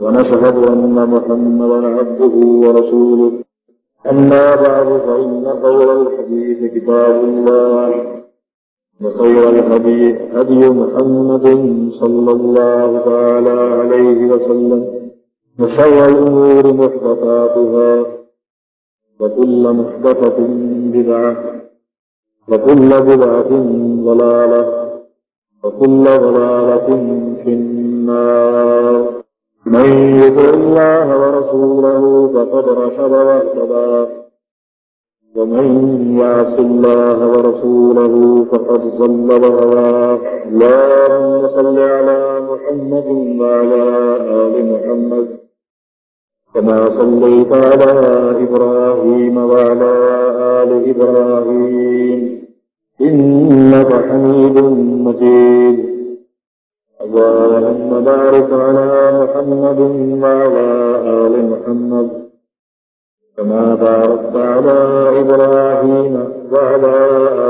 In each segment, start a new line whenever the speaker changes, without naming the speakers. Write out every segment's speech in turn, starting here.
ونشهد أن محمدا عبده ورسوله. أما بعد، فإن قول الحديث كتاب الله. وخير الحديث هدي محمد صلى الله تعالى عليه وسلم. وشر الأمور محدثاتها. وكل محدثة بدعة. وكل بدعة ضلالة. وكل ضلالة في النار. من يطع الله ورسوله فقد رشد واهتدى ومن يعص الله ورسوله فقد ضل وغوى اللهم صل على محمد وعلى آل محمد. كما صليت على إبراهيم وعلى آل إبراهيم. إنك حميد مجيد. اللهم بارك على محمد وعلى آل محمد. كما باركت على إبراهيم وعلى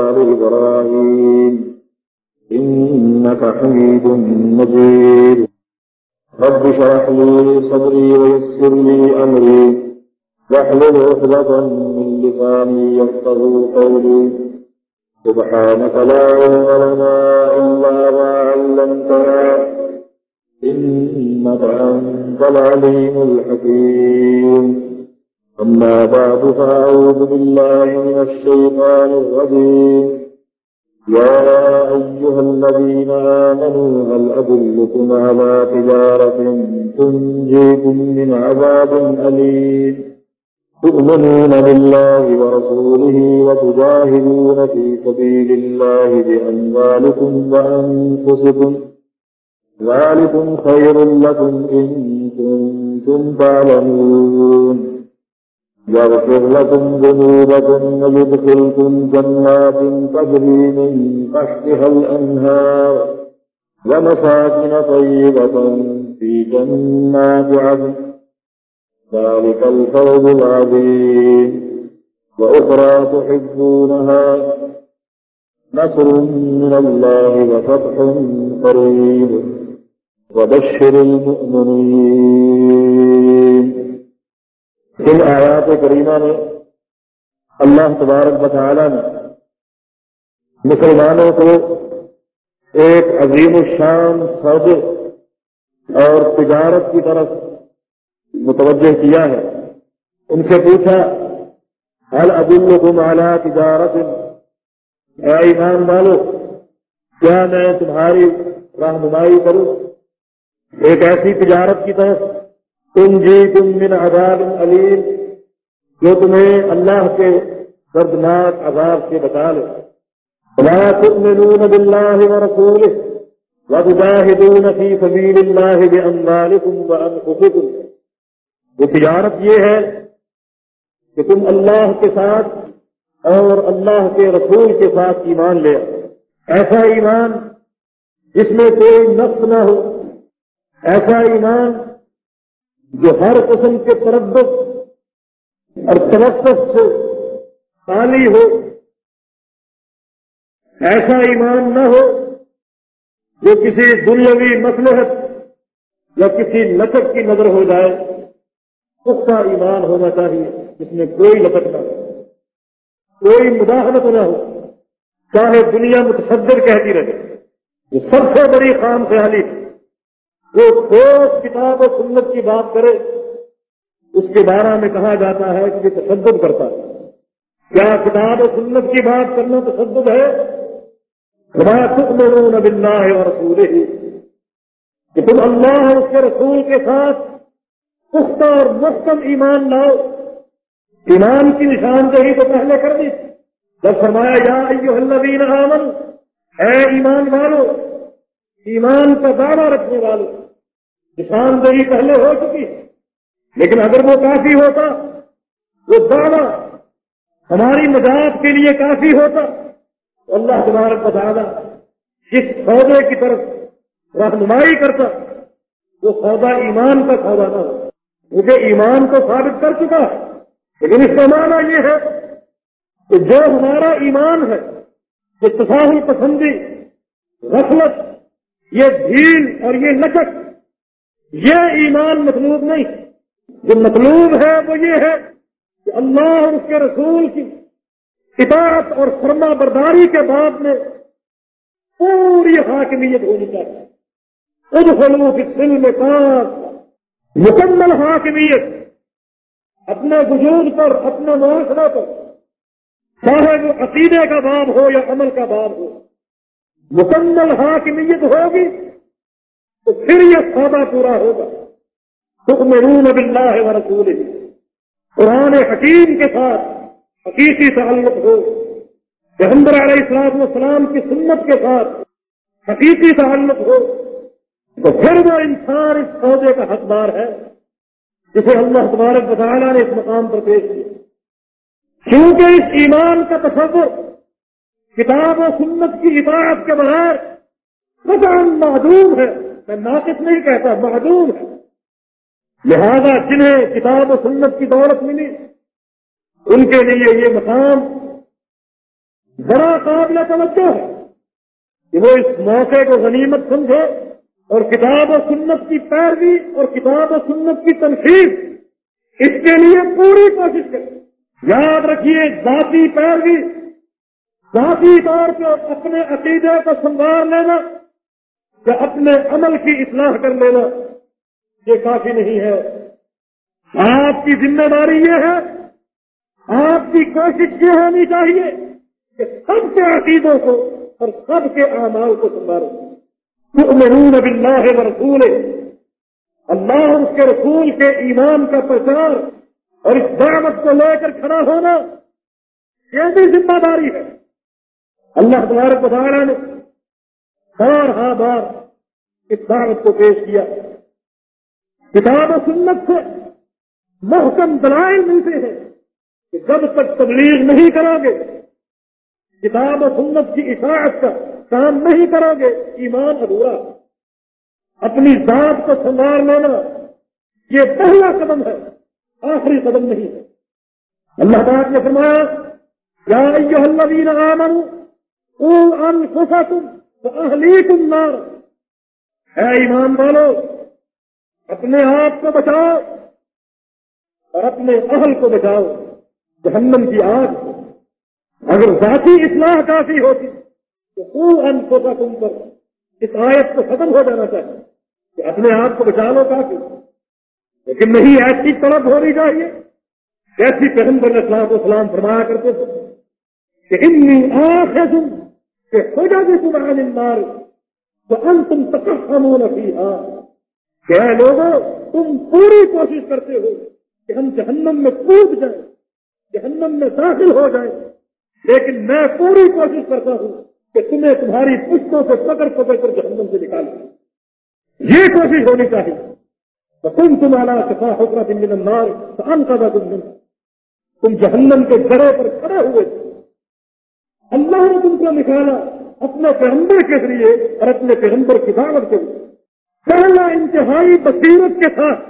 آل إبراهيم. إنك حميد مجيد. رب شرح لي صدري ويسر لي أمري. واحلل عقدة من لساني يفقه قولي. سبحانك لا علم لنا إلا ما علمتنا، إنك أنت العليم الحكيم. أما بعد، فأعوذ بالله من الشيطان الرجيم. يا أيها الذين آمنوا، هل أدلكم على تجارة تنجيكم من عذاب أليم؟ تؤمنون بالله ورسوله وتجاهدون في سبيل الله بأموالكم وأنفسكم ذلكم خير لكم إن كنتم تعلمون يغفر لكم ذنوبكم ويدخلكم جنات تجري من تحتها الأنهار ومساكن طيبة في جنات عدن ذلك الفوز العظيم. وأخرى تحبونها نصر من الله وفتح قريب. وبشر المؤمنين. ان آیات کریمہ میں اللہ تبارک بطالہ نے مسلمانوں کو ایک عظیم الشان سودے اور تجارت کی طرف متوجہ کیا ہے۔ ان سے پوچھا حل عبد الحم اعلیٰ تجارت اے ایمان والو، کیا میں تمہاری رہنمائی کروں؟ ایک ایسی تجارت کی طرف تم جی تم من عذاب علیم، جو تمہیں اللہ کے دردناک عذاب سے بتا لے۔ ولا تؤمنون بالله ورسوله وتجاهدون في سبيل الله بأموالكم وأنفسكم وہ تجارت یہ ہے کہ تم اللہ کے ساتھ اور اللہ کے رسول کے ساتھ ایمان لے ایسا ایمان جس میں کوئی نقص نہ ہو، ایسا ایمان جو ہر قسم کے تردد اور ترقت سے خالی ہو۔ ایسا ایمان نہ ہو جو کسی دنیاوی مسلحت یا کسی لچک کی نظر ہو جائے۔ پختہ ایمان ہونا چاہیے، جس میں کوئی لچک نہ ہو۔ کوئی مداخلت نہ ہو، چاہے دنیا متصدر کہتی رہے۔ یہ سب سے بڑی خام خیالی وہ ٹھوس کتاب و سنت کی بات کرے، اس کے بارے میں کہا جاتا ہے کہ یہ تشدد کرتا ہے۔ کیا کتاب و سنت کی بات کرنا تشدد ہے؟ تمہارا رسول ہی کہ تم اللہ اور اس کے رسول کے ساتھ پختہ اور محکم ایمان لاؤ۔ ایمان کی نشاندہی تو پہلے کر دی۔ جب فرمایا، یا ایوہ الذین آمن اے ایمان والو، ایمان کا دعویٰ رکھنے والے نشاندہی پہلے ہو چکی
لیکن اگر وہ کافی ہوتا، وہ دعویٰ ہماری نجات کے لیے کافی ہوتا، تو اللہ تبارک بتا جس سودے کی طرف رہنمائی کرتا، وہ سودا ایمان کا سودا نہ ہو۔ مجھے ایمان کو ثابت کر چکا ہے۔ لیکن اس کا معنی یہ ہے کہ جو ہمارا ایمان ہے، یہ تصاہل پسندی، غفلت، یہ ڈھیل اور یہ لچک، یہ ایمان مطلوب نہیں۔ جو مطلوب ہے وہ یہ ہے کہ اللہ اور اس کے رسول کی اطاعت اور فرما برداری کے بعد میں پوری حاکمیت ہونی چاہیے۔ خود فلو کی سل میں پاس مکمل حاکمیت اپنے وجود پر، اپنے معاشرے پر، چاہے وہ عقیدے کا باب ہو یا عمل کا باب ہو، مکمل حاکمیت ہوگی تو پھر یہ سودا پورا ہوگا۔ حکم رون باللہ و رسول قرآن حکیم کے ساتھ حقیقی تعلق ہو۔ جہندر علیہ السلام والسلام کی سنت کے ساتھ حقیقی تعلق ہو۔ تو پھر وہ انسان اس سودے کا حقدار ہے، جسے اللہ تبارک بطالہ نے اس مقام پر پیش کیا۔ کیونکہ اس ایمان کا تصور کتاب و سنت کی عبادت کے بغیر قطعا معدوم ہے۔ میں ناقص نہیں کہتا، معدوم ہے۔ لہذا جنہیں کتاب و سنت کی دولت ملی، ان کے لیے یہ مقام بڑا قابل توجہ ہے کہ وہ اس موقع کو غنیمت سمجھے۔ اور کتاب و سنت کی پیروی اور کتاب و سنت کی تنقید۔ اس کے لیے پوری کوشش کرے یاد رکھیے، ذاتی پیروی، ذاتی طور پہ اپنے عقیدے کو سنبھال لینا یا اپنے عمل کی اصلاح کر لینا، یہ کافی نہیں ہے۔ آپ کی ذمہ داری یہ ہے، آپ کی کوشش یہ ہونی چاہیے کہ سب کے عقیدوں کو اور سب کے اعمال کو سنبھالیں باللہ و رسول اللہ اس کے رسول کے ایمان کا پرچار اور اس دعوت کو لے کر کھڑا ہونا یہ بھی ذمہ داری ہے؟ اللہ تبارک تعالیٰ نے بار ہاں بار اس دعوت کو پیش کیا۔ کتاب و سنت سے محکم دلائل ملتے ہیں کہ جب تک تبلیغ نہیں کرو گے، کتاب و سنت کی اشاعت کا کام نہیں کرو گے، ایمان ادھورا۔ اپنی ذات کو سنبھال لینا، یہ پہلا قدم ہے، آخری قدم نہیں ہے۔ اللہ تعالیٰ نے فرمایا، یا ایوہ الذین آمنوا او انفسکم و اہلیکم نار۔ اے ایمان والو، اپنے آپ کو بچاؤ اور اپنے اہل کو بچاؤ، جہنم کی آگ اگر ذاتی اصلاح کافی ہوتی تو او انفسکم پر اس آیت کو ختم ہو جانا چاہیے کہ اپنے آپ کو بچا لو کافی لیکن نہیں، ایسی طلب ہونی چاہیے ایسی پیغمبر اسلام اسلام فرمایا کرتے تھے کہ انی آنکھ ہے تم کہ ہو جاتے تم آنندار تو ان تم تکمو نفی کہ لوگوں تم پوری کوشش کرتے ہو کہ ہم جہنم میں کود جائیں، جہنم میں داخل ہو جائیں، لیکن میں پوری کوشش کرتا ہوں کہ تمہیں تمہاری پشتوں سے پکڑ پکڑ کر جہنم سے نکالوں یہ کوشش ہونی چاہیے۔ تم تمہارا شفا ہوگا دن دن مار کام کا تم تم جہنم کے گڑے پر کھڑے ہوئے۔ تھے اللہ نے تم کو نکالا اپنے پیغمبر کے ذریعے اور اپنے پیغمبر کی دعوت کے لیے۔ پہلا انتہائی بصیرت کے ساتھ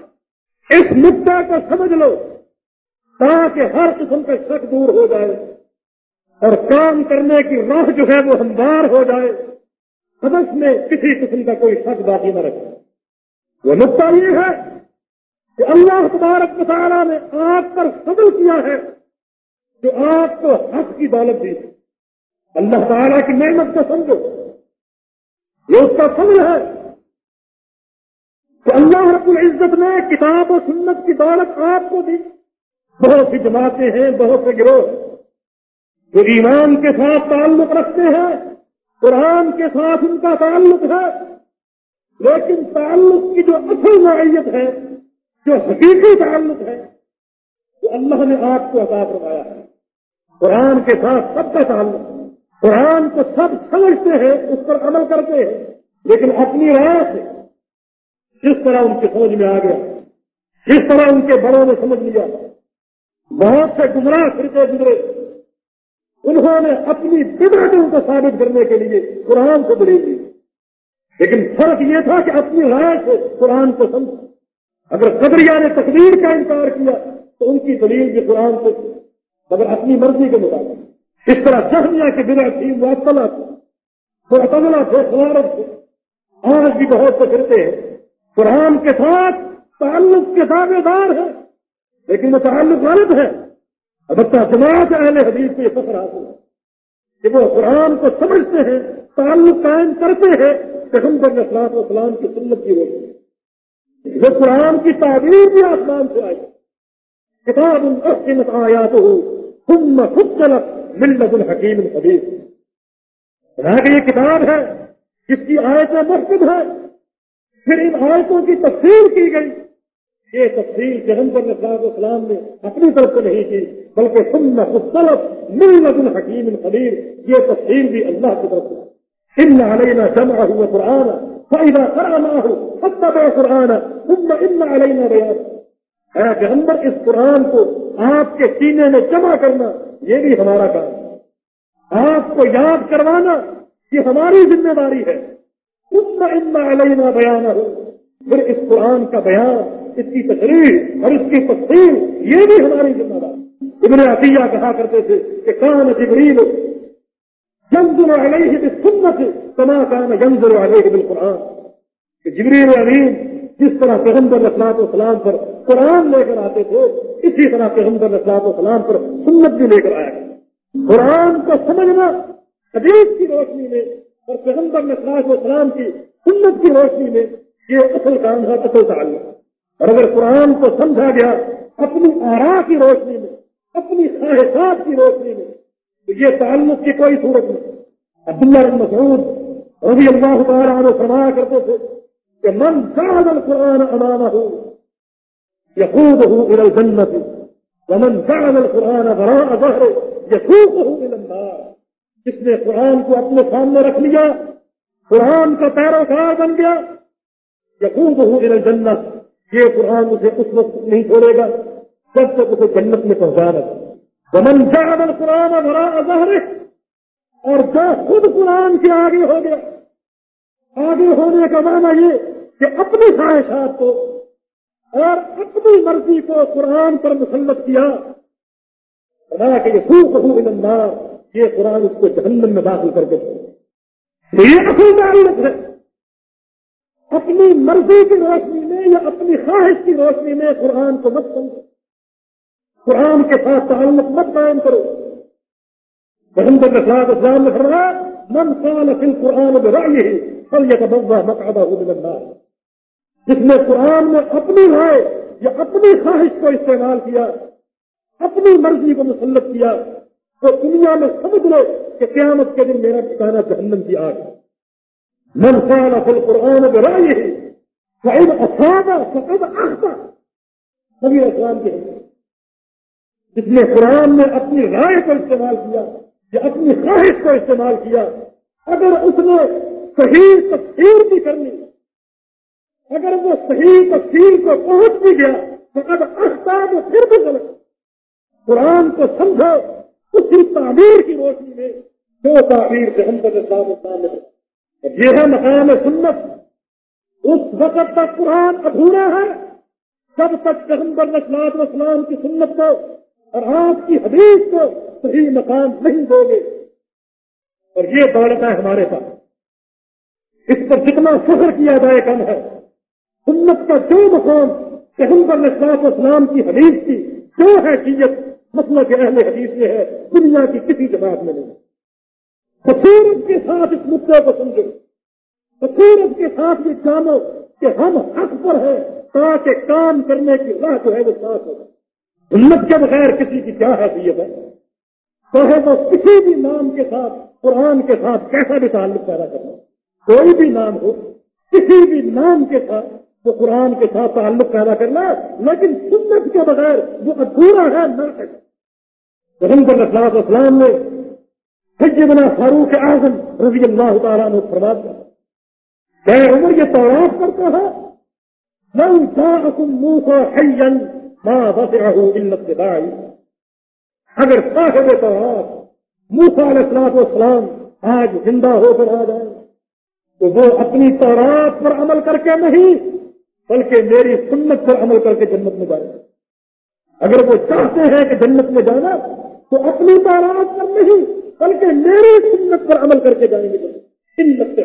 اس نقطہ کو سمجھ لو تاکہ ہر قسم کا شک دور ہو جائے۔ اور کام کرنے کی راہ جو ہے وہ ہموار ہو جائے سدس میں کسی قسم کا کوئی شک باقی نہ رکھے۔ وہ نقطہ یہ ہے کہ اللہ تبارک تعالیٰ نے آپ پر فضل کیا ہے جو آپ کو حق کی دولت دی۔ اللہ تعالیٰ کی محنت کو سمجھو۔ یہ اس کا فضل ہے کہ اللہ رب العزت نے کتاب و سنت کی دولت آپ کو دی۔ بہت سی جماعتیں ہیں، بہت سے گروہ جو ایمان کے ساتھ تعلق رکھتے ہیں، قرآن کے ساتھ ان کا تعلق ہے۔ لیکن تعلق کی جو اصل نوعیت ہے، جو حقیقی تعلق ہے، وہ اللہ نے آپ کو عطا کروایا ہے۔ قرآن کے ساتھ سب کا تعلق، قرآن کو سب سمجھتے ہیں، اس پر عمل کرتے ہیں، لیکن اپنی رائے سے جس طرح ان کی سمجھ میں آ گیا، جس طرح ان کے بڑوں نے سمجھ لیا، بہت سے گمراہ فرقے گزرے۔ انہوں نے اپنی بدعتوں کو ثابت کرنے کے لیے قرآن کو دلیل دی۔ لیکن فرق یہ تھا کہ اپنی رائے سے قرآن کو سمجھا۔ اگر قدریا نے تقدیر کا انکار کیا، تو ان کی دلیل بھی قرآن سے مگر اپنی مرضی کے مطابق۔ اس طرح جہنیا کی بنا تھی معطلا تھی معتلا تھے خلارت تھے۔ آج بھی بہت سے کرتے ہیں۔ قرآن کے ساتھ تعلق کے دعوے دار ہیں، لیکن وہ تعلق غلط ہے۔ البتہ جماعت اہل حدیث کو یہ فخر حاصل ہے کہ وہ قرآن کو سمجھتے ہیں، تعلق قائم کرتے ہیں کہ ہم اسلام و اسلام کی سنت کی روشنی وہ قرآن کی تعبیر بھی آسمان سے آئی۔ کتاب القمت آیا تو ہم خود چلک ملت الحکیم الحبیب کہ یہ کتاب ہے جس کی آیتیں محفوظ ہے۔ پھر ان آیتوں کی تفصیل کی گئی۔ یہ تفصیل پیغمبر نصاب اسلام نے اپنی طرف سے نہیں کی۔ بلکہ سننا مختلف مل لگن حکیم خبیر یہ تفصیل بھی اللہ کی طرف سے ان علینا جمع ہوا قرآن فائدہ کرانا ہو فتح قرآن، ثم ان علینا بیان ہے پیغمبر، اس قرآن کو آپ کے سینے میں جمع کرنا، یہ بھی ہمارا کام ہے۔ آپ کو یاد کروانا، یہ ہماری ذمہ داری ہے۔ ثم ان علینا بیان ہو پھر اس قرآن کا بیان، اس کی تقریر اور اس کی تفصیل، یہ بھی ہماری ذمہ دار ابن عطیہ کہا کرتے تھے کہ کان جبریل جنزل علیہ سنت کما کان جنزل علیہ بالقرآن. کہ جبریل امین جس طرح پیغمبر اسلام اسلام پر قرآن لے کر آتے تھے، اسی طرح پیغمبر اسلام اسلام پر سنت بھی لے کر آیا قرآن کو سمجھنا حدیث کی روشنی میں اور پیغمبر اسلام اسلام کی سنت کی روشنی میں یہ اصل کام ہے، اصل تعلق. اور اگر قرآن کو سمجھا گیا، اپنی آرا کی روشنی میں اپنی خواہشات کی روشنی میں۔ تو یہ تعلق کی کوئی صورت نہیں۔ عبداللہ بن مسعود رضی اللہ تعالیٰ عنہ فرمایا کرتے تھے کہ من زاد القرآن امام ہو یقوب ہو ال الجنت ومن زاد القرآن براء ہو النار۔ جس نے قرآن کو اپنے سامنے رکھ لیا، قرآن کا پیروکار بن گیا یقوب ہو ال یہ قرآن اسے اس وقت نہیں چھوڑے گا۔ جب تک اسے جنت میں پہنچا رہا ومن جعل القرآن وراء ظهره، اور جو خود قرآن کے آگے ہو گیا، آگے ہونے کا معنی یہ کہ اپنی خواہشات کو اور اپنی مرضی کو قرآن پر مسلط کیا۔ بنا کہ یہ سوکھ ہوں النار یہ قرآن اس کو جہنم میں داخل کر کے یہ اصل تعلق ہے۔ اپنی مرضی کی روشنی میں یا اپنی خواہش کی روشنی میں قرآن کو مت سمجھو۔ قرآن کے ساتھ تعلق مت قائم کرو۔ محمد السلام اسلام نے فرمایا من قال فی القرآن برائے ہی کل یہ تبا مقابہ النار. جس نے قرآن میں اپنی رائے یا اپنی خواہش کو استعمال کیا، اپنی مرضی کو مسلط کیا، تو دنیا میں سمجھ لو کہ قیامت کے دن میرا ٹھکانا جہنم کی آگ ہے۔ من قال في القرآن برأيه فإن أصاب فقد أخطأ. نبی اسلام کے جس نے قرآن میں اپنی رائے کو استعمال کیا یا اپنی خواہش کو استعمال کیا اگر اس نے صحیح تفسیر بھی کرنی، اگر وہ صحیح تفسیر کو پہنچ بھی گیا تو اب اختا تو پھر بھی غلط قرآن کو سمجھو اسی تعمیر کی روشنی میں جو تعمیر سے ہم پر یہ ہے مقام سنت۔ اس وقت تک قرآن ادھورا ہے، جب تک پیغمبر نسلات اسلام کی سنت کو اور آپ کی حدیث کو صحیح مقام نہیں دو گے۔ اور یہ دولت ہے ہمارے پاس۔ اس پر جتنا فخر کیا جائے کم ہے۔ سنت کا جو مقام پیغمبر نسلات اسلام کی حدیث کی جو ہے چیت مسئلہ مطلب کے اہل حدیث میں ہے، دنیا کی کسی جماعت میں نہیں۔ خصورت کے ساتھ اس مدعے کو سمجھو۔ خصورت کے ساتھ یہ جانو کہ ہم حق پر ہیں تاکہ کام کرنے کی راہ جو ہے وہ صاف ہو ہمت کے بغیر کسی کی کیا حیثیت ہے؟ تو ہے وہ کسی بھی نام کے ساتھ، قرآن کے ساتھ کیسا بھی تعلق پیدا کرنا۔ کوئی بھی نام ہو، کسی بھی نام کے ساتھ وہ قرآن کے ساتھ تعلق پیدا کرنا، لیکن سنت کے بغیر وہ ادھورا ہے، نہ محمد اللہ اسلام نے سیدنا فاروق اعظم رضی اللہ تعالیٰ نے فرما دیا کہ عمر، یہ توڑاف کرتا ہے منہ کو حین ماں بس علت دائی اگر صاحب تو موسا علیہ السلام والسلام آج زندہ ہو کر آ جائیں تو وہ اپنی تورات پر عمل کر کے نہیں، بلکہ میری سنت پر عمل کر کے جنت میں جائیں۔ اگر وہ چاہتے ہیں کہ جنت میں جانا تو اپنی تورات پر نہیں، بلکہ میری سنت پر عمل کر کے جائیں گے۔ سنت سے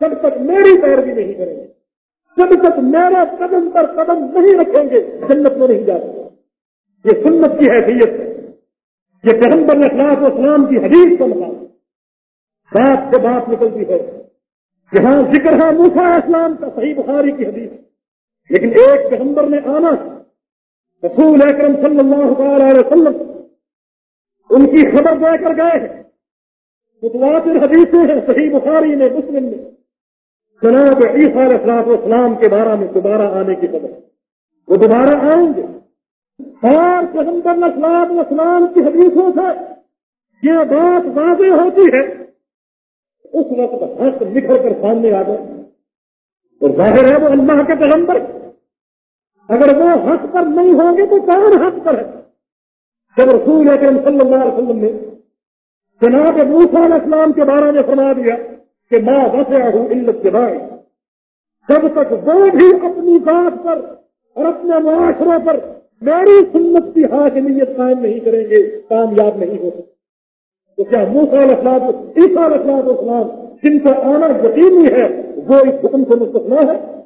جب تک میری پیروی نہیں کریں گے۔ جب تک میرا قدم پر قدم نہیں رکھیں گے، جنت میں نہیں جا سکتے یہ سنت کی حیثیت ہے۔ یہ پیغمبر اخلاق اسلام کی حدیث کا مقام بات سے بات نکلتی ہے۔ جہاں ذکر ہے موسا اسلام کا صحیح بخاری کی حدیث۔ لیکن ایک پیغمبر نے آنا۔ رسول اکرم صلی اللہ علیہ وسلم ان کی خبر دے کر گئے ہیں۔ متواتر حدیثیں ہیں، صحیح بخاری نے، مسلم نے۔ جناب عیسیٰ علیہ السلام اسلام کے بارے میں دوبارہ آنے کی خبر وہ دوبارہ آئیں گے۔ اور پیغمبر اسلام اسلام کی حدیثوں سے یہ بات واضح ہوتی ہے۔ اس وقت حق نکل کر سامنے آ گئے اور ظاہر ہے وہ اللہ کے پیغمبر اگر وہ حق پر نہیں ہوں گے تو کون حق پر ہے؟ جب رسول اکرم صلی اللہ علیہ وسلم نے جناب موسا علیہ السلام کے بارے میں فرما دیا کہ ماں بسیا ہوں علت کے بارے جب تک وہ بھی اپنی بات پر اور اپنے معاشروں پر میری سنت کی حاکمیت قائم نہیں کریں گے، کامیاب نہیں ہو سکتے۔ تو کیا منہ عیسا اسلام اسلام جن کا آنا یقینی ہے، وہ اس حکم سے مستقنا ہے؟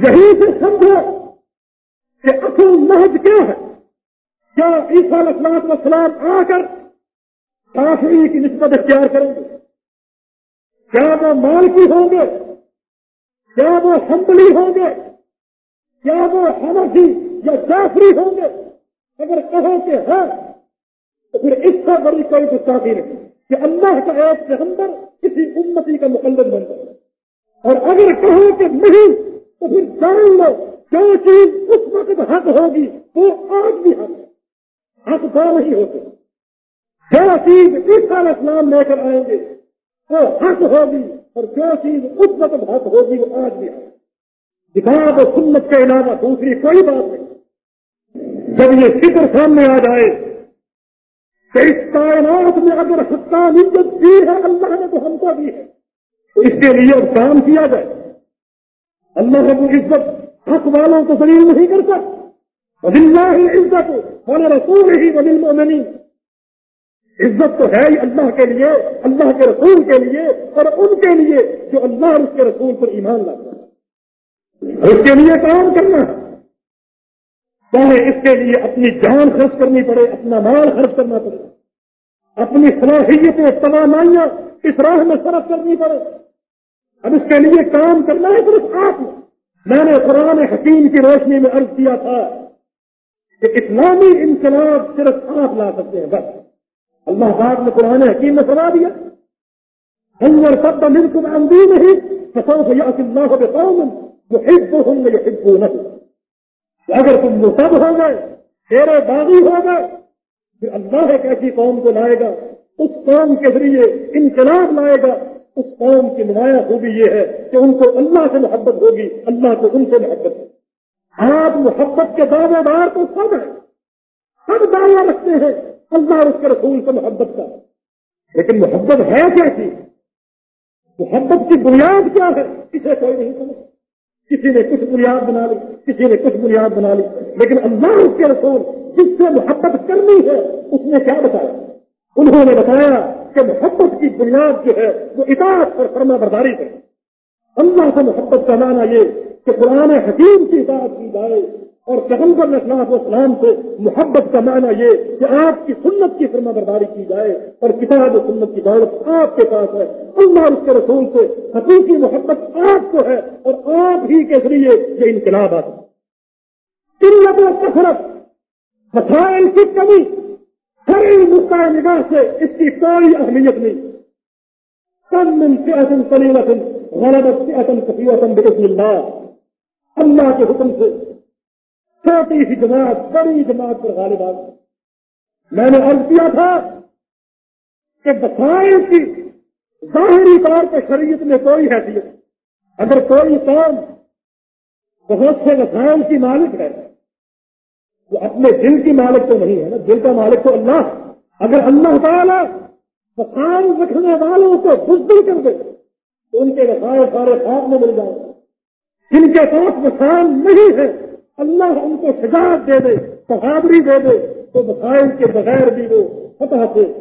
یہی سے سمجھو کہ اصل محض کیا ہے؟ کیا عیسا اسلام اسلام آ کر کافی کی نسبت اختیار کریں گے؟ کیا وہ مالکی ہوں گے کیا وہ ہمبلی ہوں گے کیا وہ حنفی یا جعفری ہوں گے، اگر کہو کہ ہے تو پھر اس سے بڑی کوئی گستاخی نہیں۔ کہ اللہ کا ایک پیغمبر کسی امتی کا مقلد بن جائے۔ اور اگر کہو کہ نہیں، تو پھر جان لو، جو چیز اس وقت حق ہوگی، وہ آج بھی حق ہے۔ حق دو نہیں ہوتے۔ جو چیز عیسا اسلام لے کر آئیں گے وہ حق ہوگی اور جو چیز اس وقت حق ہوگی وہ آج بھی حق کتاب و سنت کے علاوہ دوسری کوئی بات نہیں۔ جب یہ فکر سامنے آ جائے کہ اس کائنات میں اگر حقان عزت دی ہے، اللہ نے تو ہم کو دی ہے۔ تو اس کے لیے اب کام کیا جائے۔ اللہ رب عزت حق والوں کو دلیل نہیں کر سکتا ہی عزت ہونے رسول ہی ودل مومنی عزت تو ہے ہی اللہ کے لیے، اللہ کے رسول کے لیے اور ان کے لیے جو اللہ اور اس کے رسول پر ایمان لاتا ہے۔ اس کے لیے کام کرنا ہے۔ چاہے اس کے لیے اپنی جان خرچ کرنی پڑے، اپنا مال خرچ کرنا پڑے، اپنی صلاحیتیں، توانائیاں اس راہ میں صرف کرنی پڑے۔ اب اس کے لیے کام کرنا ہے صرف آپ میں نے قرآن حکیم کی روشنی میں عرض کیا تھا کہ اسلامی انقلاب صرف آپ لا سکتے ہیں، بس۔ اللہ پاک نے قرآن حکیم میں سنا دیا ہنگر سب مل کر اندھی نہیں سسو اللہ کے قوم جو حب ہوں گے یہ نہیں اگر تم مصب ہو گئے تیرے باغی ہو گئے، پھر اللہ ایک ایسی قوم کو لائے گا، اس قوم کے ذریعے انقلاب لائے گا، اس قوم کی نمایاں خوبی یہ ہے کہ ان کو اللہ سے محبت ہوگی، اللہ کو ان سے محبت ہوگی۔ آپ محبت کے دعوے دار تو سب ہیں، سب دعویٰ رکھتے ہیں۔ اللہ اور اس کے رسول سے محبت کا لیکن محبت ہے کیا چیز محبت کی بنیاد کیا ہے؟ اسے کوئی نہیں سمجھ کسی نے کچھ بنیاد بنا لی، کسی نے کچھ بنیاد بنا لی۔ لیکن اللہ اس کے رسول جس سے محبت کرنی ہے، اس نے کیا بتایا؟ انہوں نے بتایا کہ محبت کی بنیاد جو ہے، وہ اطاعت اور فرما برداری ہے۔ اللہ سے محبت کا معنی یہ کہ قرآن حکیم کی اطاعت کی جائے۔ اور پیغمبر اسلام اسلام سے محبت کا معنی یہ کہ آپ کی سنت کی فرما برداری کی جائے اور کتاب و سنت کی دولت آپ کے پاس ہے۔ اللہ اس کے رسول سے حقیقی محبت آپ کو ہے اور آپ ہی کے ذریعے یہ انقلاب آتا قلت و کثرت مسائل کی کمی ہر نقطۂ نگاہ سے، اس کی کوئی اہمیت نہیں۔ کم من فئت قلیلت غلبت فئت کثیرت بإذن اللہ۔ اللہ کے حکم سے چھوٹی سی جماعت، بڑی جماعت پر غالب آ میں نے عرض کیا تھا کہ بسائل کی ظاہری طور پہ شریعت میں کوئی حیثیت اگر کوئی قوم بہت سے وسائل کی مالک ہے، وہ اپنے دل کی مالک تو نہیں ہے نا۔ دل کا مالک تو اللہ اگر اللہ تعالیٰ وسائل رکھنے والوں کو بزدل کر دے، تو ان کے وسائل سارے خواب میں مل جائیں۔ جن کے پاس وسائل نہیں ہے اللہ ان کو شجاعت دے دے بہادری دے دے، تو وسائل کے بغیر بھی وہ فتح سے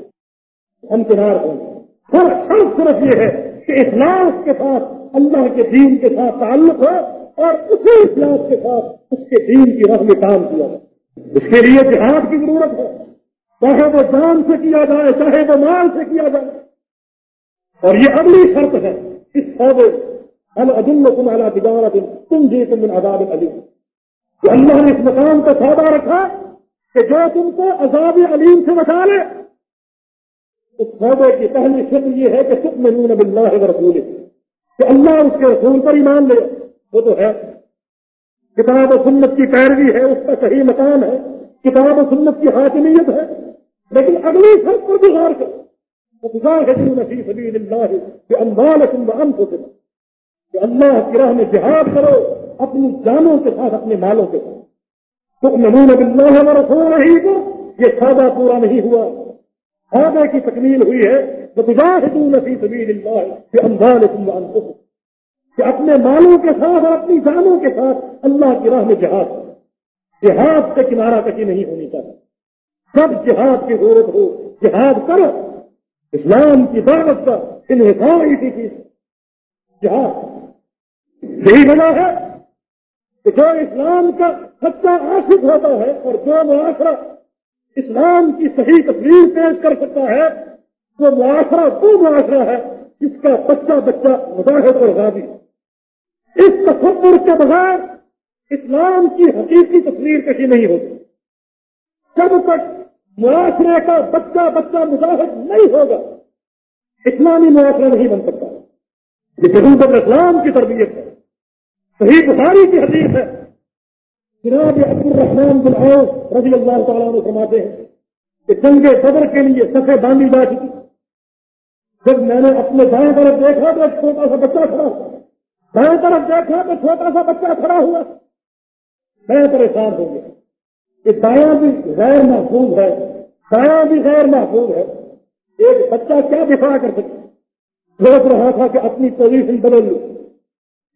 ہمکنار ہوں۔ ہر شرط صرف یہ ہے کہ اخلاص کے ساتھ اللہ کے دین کے ساتھ تعلق ہو اور اسی اخلاص کے ساتھ اس کے دین کی راہ میں کام کیا جائے۔ اس کے لیے جہاد کی ضرورت ہے۔ چاہے وہ جان سے کیا جائے، چاہے وہ مال سے کیا جائے۔ اور یہ اگلی شرط ہے، اس سودے ہم عدم تم اعلیٰ تجارت تم جی تم عذاب علیم تو اللہ نے اس مقام کا سودا رکھا کہ جو تم کو عذاب علیم سے بچا لے۔ اس سودے کی پہلی شکل یہ ہے کہ تم میں نون اللہ رسول کہ اللہ اس کے رسول پر ایمان لے۔ وہ تو ہے۔ کتاب و سنت کی پیروی ہے، اس کا صحیح مقام ہے۔ کتاب و سنت کی حاکمیت ہے۔ لیکن اگلی سب پر بھی غور کرو تم کہ اللہ کی راہ میں جہاد کرو۔ اپنی جانوں کے ساتھ، اپنے مالوں کے ساتھ۔ تو نمون بلّہ اور سو رہی تو یہ سادہ پورا نہیں ہوا۔ سادے کی تکمیل ہوئی ہے۔ تو تجاہ نفی اللہ کہ امبال کہ اپنے مالوں کے ساتھ اور اپنی جانوں کے ساتھ اللہ کی راہ میں جہاد۔ جہاد سے کنارہ کشی نہیں ہونی چاہیے۔ سب جہاد کی ضرورت ہو، جہاد کرو۔ اسلام کی دعوت کا انحصار اسی چیز جہاد یہی بنا ہے۔ کہ جو اسلام کا سچا عاشق ہوتا ہے اور جو معاشرہ اسلام کی صحیح تصویر پیش کر سکتا ہے، وہ معاشرہ وہ معاشرہ ہے جس کا بچہ بچہ مظاہر اور غازی اس تصور کے بغیر اسلام کی حقیقی تصویر کشی نہیں ہوتی۔ جب تک معاشرے کا بچہ بچہ مظاہر نہیں ہوگا، اسلامی معاشرہ نہیں بن سکتا۔ یہ جدید اسلام کی تربیت ہے۔ صحیح بخاری کی حدیث ہے۔ جناب عبد الرحمان بن عوف رضی اللہ تعالیٰ نے فرماتے ہیں کہ جنگ صدر کے لیے سفے باندھی جا چکی۔ جب میں نے اپنے دائیں طرف دیکھا تو ایک چھوٹا سا بچہ کھڑا ہوا۔ دائیں طرف دیکھا تو چھوٹا سا بچہ کھڑا ہوا۔ میں پریشان ہو گیا کہ دایاں بھی غیر محفوظ ہے، دایاں بھی غیر محفوظ ہے۔ ایک بچہ کیا دفاع کر سکتا؟ سوچ رہا تھا کہ اپنی پوزیشن بدل لوں۔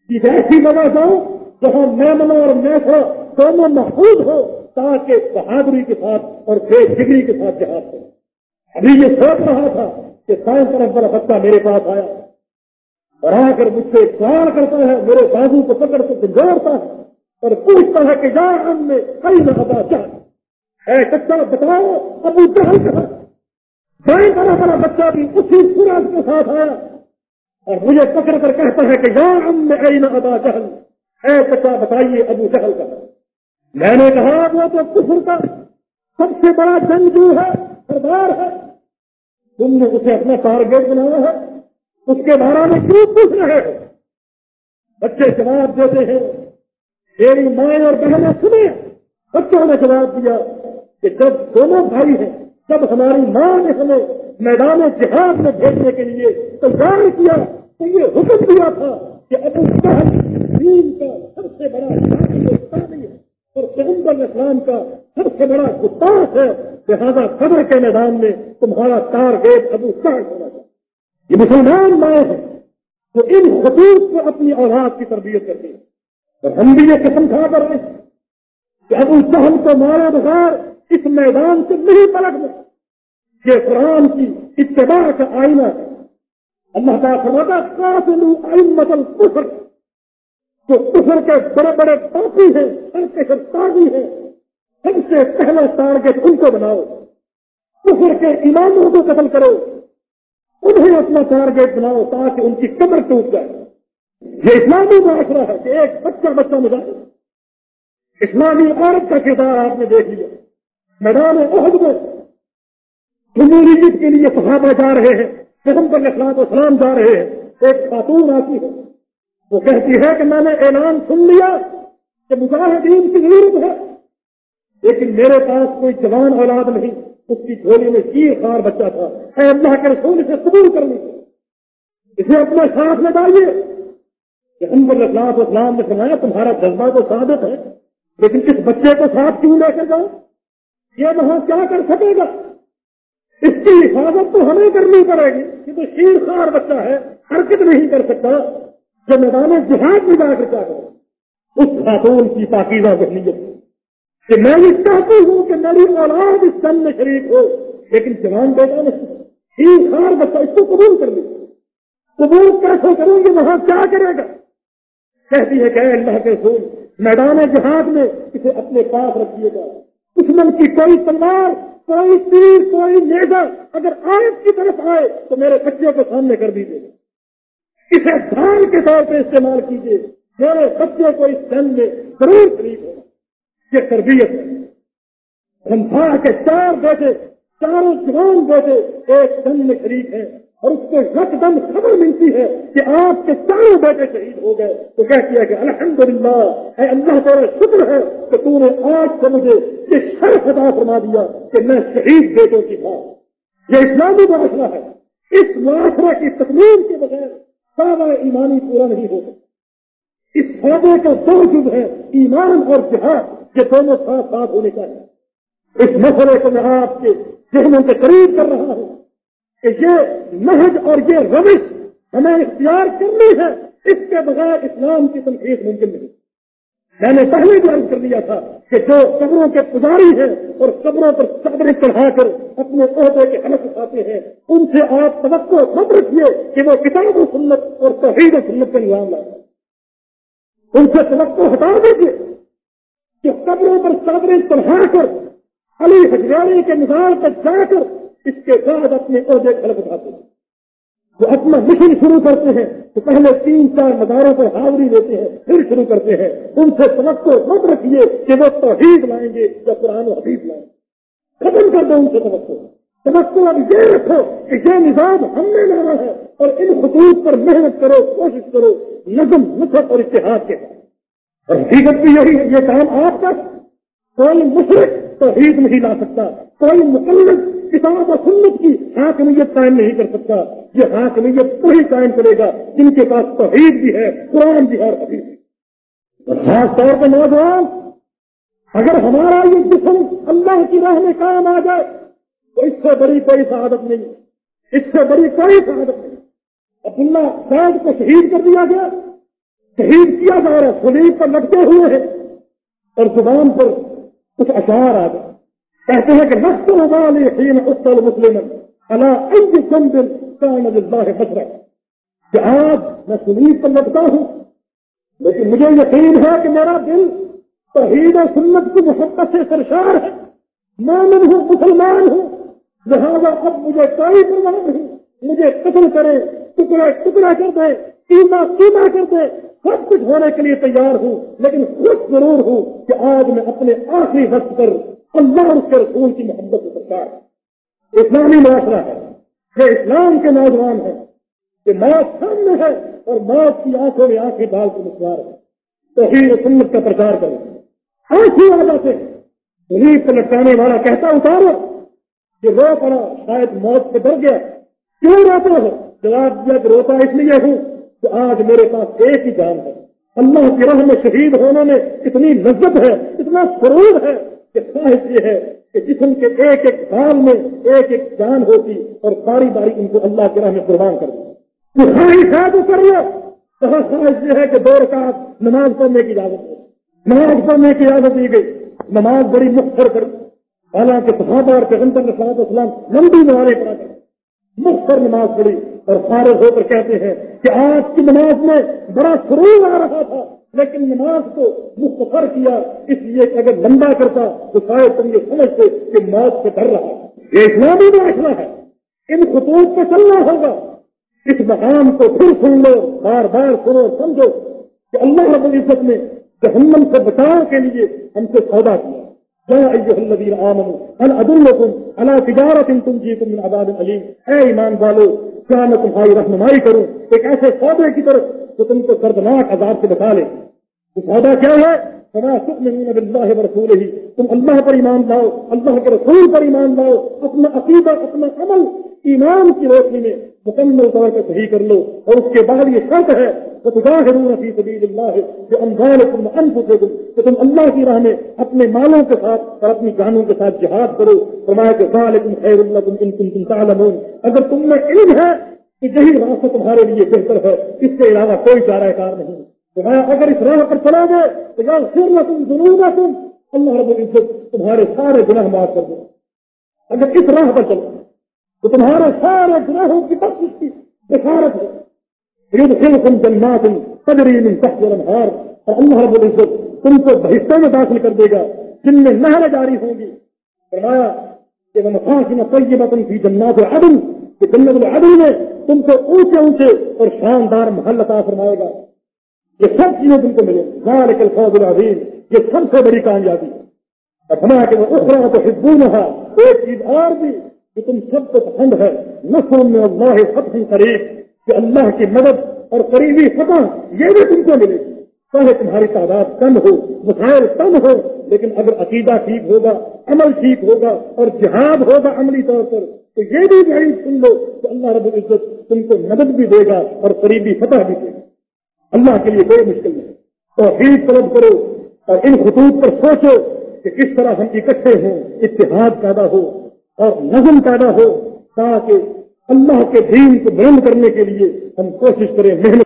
کہ ایسی جگہ جاؤں جہاں میں منا اور میں تھا، دونوں محفوظ ہو تاکہ بہادری کے ساتھ اور بے فکری کے ساتھ جہاز ہو ابھی یہ سوچ رہا تھا کہ سائن طرف والا بچہ میرے پاس آیا۔ اور آ کر مجھ سے سوال کرتا ہے، میرے بازو کو پکڑ کے جوڑتا ہے اور پوچھتا ہے کہ یار ہم نے کئی نہ پتا کیا ہے۔ بتاؤ، ابو جہل کہا بڑے بڑا بڑا بچہ بھی اسی سورج کے ساتھ آیا۔ اور مجھے پکڑ کر کہتا ہے کہ یار ہم نے کئی نہ ادا چہل بتائیے ابو جہل کا میں نے کہا، وہ تو کفر کا سب سے بڑا جنگجو ہے، سردار ہے۔ تم نے اسے اپنا ٹارگیٹ بنایا ہے۔ اس کے بارے میں کیوں پوچھ رہے ہیں بچے جواب دیتے ہیں میری ماں اور بہنیں سنے بچوں نے جواب دیا کہ جب دونوں بھائی ہیں، جب ہماری ماں نے ہمیں میدان جہاد میں بھیجنے کے لیے تیار کیا تو یہ حکم دیا تھا کہ ابو جہل دین کا سب سے بڑا ہے اور پیغمبر اسلام کا سب سے بڑا گستاخ ہے، لہٰذا قبر کے میدان میں تمہارا ٹارگیٹ ابو جہل ہونا چاہیے یہ مسلمان مائیں ہیں تو ان خطوط کو اپنی اولاد کی تربیت کرتے ہیں۔ اور ہم بھی یہ قسم کھا کر رہے ہیں کہ ابو سہل کو مارے بغیر اس میدان سے نہیں پلٹ میں یہ قرآن کی اتباع کا آئینہ ہے۔ اللہ تعالیٰ فرماتا قاتل ائمت الکفر جو کفر کے بڑے بڑے پاپی ہیں سر کے سرکاری ہیں سب سے پہلا ٹارگیٹ ان کو بناؤ، کفر کے ایمانوں کو قتل کرو، انہیں اپنا ٹارگیٹ بناؤ تاکہ ان کی قبر ٹوٹ جائے۔ یہ اسلامی معاشرہ ہے کہ ایک بچہ بچہ مجھے اسلامی عورت کا کردار آپ نے دیکھ لیا۔ میدان عہد میں جمہوریت کے لیے صحابہ جا رہے ہیں۔ قسم پر اخلاق و سلام جا رہے ہیں، ایک خاتون آتی ہے، وہ کہتی ہے کہ میں نے اعلان سن لیا کہ مجاہدین کی ضرورت ہے، لیکن میرے پاس کوئی جوان اولاد نہیں، اس کی جھولی میں چیر خار بچہ تھا۔ اے اللہ کے رسول سے قبول کر لیجیے اسے اپنے ساتھ میں ڈالیے کہ ہم اخلاق اسلام نے فرمایا، تمہارا جذبہ تو ثابت ہے، لیکن اس بچے کو ساتھ کیوں لے کر جاؤ یہ وہاں کیا کر سکے گا؟ اس کی حفاظت تو ہمیں کرنی پڑے گی یہ تو شیر خار بچہ ہے، حرکت نہیں کر سکتا۔ جو میدان جہاد میں جا کر کیا کرے اس خاتون کی پاکیزہ ذہنیت۔ کہ میں بھی چاہتی ہوں کہ میری اولاد اس سن میں شریک ہو، لیکن جوان بیٹا نہیں۔ شیر خار بچہ اس کو قبول کر لی قبول کیسے کروں گی وہاں کیا کرے گا؟ کہتی ہے کہ اللہ کے سول میدان جہاد میں اسے اپنے پاس رکھیے گا۔ دشمن کی کوئی تلوار کوئی تیر کوئی نیزا اگر آیت کی طرف آئے تو میرے بچے کو سامنے کر دیجیے اسے دھان کے طور پہ استعمال کیجیے میرے بچے کو اس جنگ میں ضرور خرید ہوگا یہ تربیت ہے۔ ہم کے چار بیٹے چاروں جوان بیٹے ایک جنگ میں قریب ہیں۔ اور اس کو یکدم خبر ملتی ہے کہ آپ کے چاروں بیٹے شہید ہو گئے۔ تو کہتی ہے کہ الحمدللہ، اے اللہ تعالیٰ شکر ہے کہ تم نے آج سے مجھے یہ شرف ادا فرما دیا کہ میں شہید بیٹوں کی تھا۔ یہ اسلامی معاشرہ ہے۔ اس معاشرے کی تکمیل کے بغیر سارا ایمانی پورا نہیں ہو سکتا۔ اس فائدے کا دو جگ ہے، ایمان اور جہاد، یہ دونوں ساتھ ساتھ ہونے چاہیے اس مسئلے کو میں آپ کے ذہنوں کے قریب کر رہا ہوں۔ کہ یہ محض اور یہ روش ہمیں اختیار کرنی ہے، اس کے بغیر اسلام کی تنقید ممکن نہیں۔ میں نے پہلے بھی عرض کر دیا تھا کہ جو قبروں کے پجاری ہیں اور قبروں پر چادریں چڑھا کر اپنے عہدے کے حلق اٹھاتے ہیں، ان سے آپ توقع مت رکھیے کہ وہ کتاب و سنت اور توحید و سنت کا نظام لائے ان سے توقع ہٹا دیجیے کہ قبروں پر چادریں چڑھا کر علی حجواری کے نظام پر جا کر اس کے بعد اپنے عہدے خلق اٹھاتے ہیں وہ اپنا مشن شروع کرتے ہیں، تو پہلے تین چار مزاروں پر حاضری دیتے ہیں، پھر شروع کرتے ہیں۔ ان سے توقع مت رکھیے کہ وہ توحید لائیں گے یا قرآن و حدیث لائیں گے۔ ختم کر دو ان سے توقع۔ توقع اب یہ رکھو کہ یہ نظام ہم نے لانا ہے اور ان خطوط پر محنت کرو، کوشش کرو، نظم نصرت اور اتحاد کے ساتھ اور حقیقت بھی یہی یہ کام آپ کا کوئی مشرق توحید نہیں لا سکتا، کوئی مقلد کتاب و سنت کی حاکمیت قائم نہیں کر سکتا۔ یہ حاکمیت وہی قائم کرے گا جن کے پاس توحید بھی ہے، قرآن بھی ہے بھی اور خاص طور پہ نوجوان، اگر ہمارا یہ جسم اللہ کی راہ میں قائم آ جائے، تو اس سے بڑی کوئی شہادت نہیں، اس سے بڑی کوئی شہادت نہیں۔ عبداللہ سید کو شہید کر دیا گیا۔ شہید کیا جا رہا ہے سلیب پر لگتے ہوئے ہیں۔ اور زبان پر کچھ اشعار آ گئے۔ کہتے ہیں کہ نقص والی حین اتل مسلم اللہ ان جن کان اللہ بچرا کہ آج میں سنیت پر لگتا ہوں، لیکن مجھے یقین ہے کہ میرا دل توحید و سنت کی محبت سے سرشار ہے۔ مومن ہوں، مسلمان ہوں۔ لہذا اب مجھے کوئی پرواہ نہیں، مجھے قتل کرے ٹکڑا ٹکڑا کر دے۔ قیمہ قیمہ کر دے سب کچھ ہونے کے لیے تیار ہوں، لیکن خوش ضرور ہوں کہ آج میں اپنے آخری وقت پر اللہ اس کے رسول کی محبت کی سرکار اسلامی معاشرہ ہے، یہ اسلام کے نوجوان ہیں کہ موت سامنے ہے اور موت کی آنکھوں میں آنکھیں ڈال کے مسوار ہے۔ تو ہی سنت کا پرچار کرو ایسی وجہ سے غریب کو لٹکانے والا کہتا اتارو، کہ رو پڑا، شاید موت سے ڈر گیا۔ کیوں روتے ہو؟ جواب دیا کہ روتا اس لیے ہوں کہ آج میرے پاس ایک ہی جان ہے۔ اللہ کی راہ میں شہید ہونے میں اتنی لذت ہے، اتنا سرور ہے کہ خواہش یہ ہے کہ جسم کے ایک ایک سال میں ایک ایک جان ہوتی اور باری باری ان کو اللہ کے راہ میں قربان کر دی۔ خواہش ہے تو کر لو کہاں خواہش یہ ہے کہ دو رکعت نماز پڑھنے کی اجازت ہے نماز پڑھنے کی اجازت دی گئی۔ نماز بڑی مختصر کر حالانکہ صحابہ اور پیغمبر کے صلاحت اسلام لمبی نمازیں پڑھا کر مختصر نماز پڑھی۔ اور فارغ ہو کر کہتے ہیں کہ آج کی نماز میں بڑا سرور آ رہا تھا، لیکن نماز کو مختصر کیا، اس لیے کہ اگر لمبا کرتا تو شاید تم یہ سمجھتے کہ موت سے ڈر رہا یہ اسلامی معاشرہ ہے۔ ان خطوط پہ چلنا ہوگا۔ اس مقام کو پھر سن لو، بار بار سنو، سمجھو کہ اللہ رب العزت نے جہنم سے بچاؤ کے لیے ہم سے سودا کیا۔ تجارت تم جی تم عذاب علیم اے ایمان والو کیا میں تمہاری رہنمائی کروں ایک ایسے سودے کی طرف جو تم کو دردناک عذاب سے بتا لے۔ تو سودا کیا ہے؟ سنا باللہ رسول ہی تم اللہ پر ایمان لاؤ، اللہ کے رسول پر ایمان لاؤ، اپنا عقیدہ، اپنا عمل ایمان کی روشنی میں مکمل طور پر صحیح کر لو اور اس کے بعد یہ شرط ہے تو فی سبیل اللہ جو انگار تم ان کہ تم اللہ کی راہ میں اپنے مالوں کے ساتھ اور اپنی جانوں کے ساتھ جہاد کرو۔ فرمایا کہ ذالکم خیر اللہ تم ان تم تعلمون۔ اگر تم میں علم ہے کہ یہی راستہ تمہارے لیے بہتر ہے، اس کے علاوہ کوئی چارہ کار نہیں۔ فرمایا، اگر اس راہ پر چلا گئے تو یا پھر نہ تم ضرور نہ تم اللہ رب العزت تمہارے سارے گناہ معاف کر دو اگر اس راہ پر چلو تو تمہارے سارے گناہوں کی بخش کی بشارت ہے۔ جنات تجري من تحت الانهار اور اللہ رب العزت تم کو بہشتوں میں داخل کر دے گا، جن میں نہر جاری ہوں گی۔ فرمایا کہ وہ مخاصم طیبۃ فی جنات عدن کہ جنت العدن میں تم کو اونچے اونچے اور شاندار محل عطا فرمائے گا۔ یہ سب چیزیں تم کو ملیں۔ ذالک الفوز العظیم یہ سب سے بڑی کامیابی۔ اور فرمایا کہ وہ اخرا تو ایک چیز اور بھی کہ تم سب کو پسند ہے۔ نسل میں اللہ فتح قریب، کہ اللہ کی مدد اور قریبی فتح یہ بھی تم کو ملے۔ گی چاہے تمہاری تعداد کم ہو مسائل کم ہو، لیکن اگر عقیدہ ٹھیک ہوگا، عمل ٹھیک ہوگا اور جہاد ہوگا عملی طور پر، تو یہ بھی بھائی سن لو کہ اللہ رب العزت تم کو مدد بھی دے گا اور قریبی فتح بھی دے گا۔ اللہ کے لیے کوئی مشکل نہیں۔ تو عید طلب کرو اور ان خطوط پر سوچو کہ کس طرح ہم اکٹھے ہوں، اتحاد پیدا ہو اور نظم پیدا ہو تاکہ اللہ کے دین کو بلند کرنے کے لیے ہم کوشش کریں محنت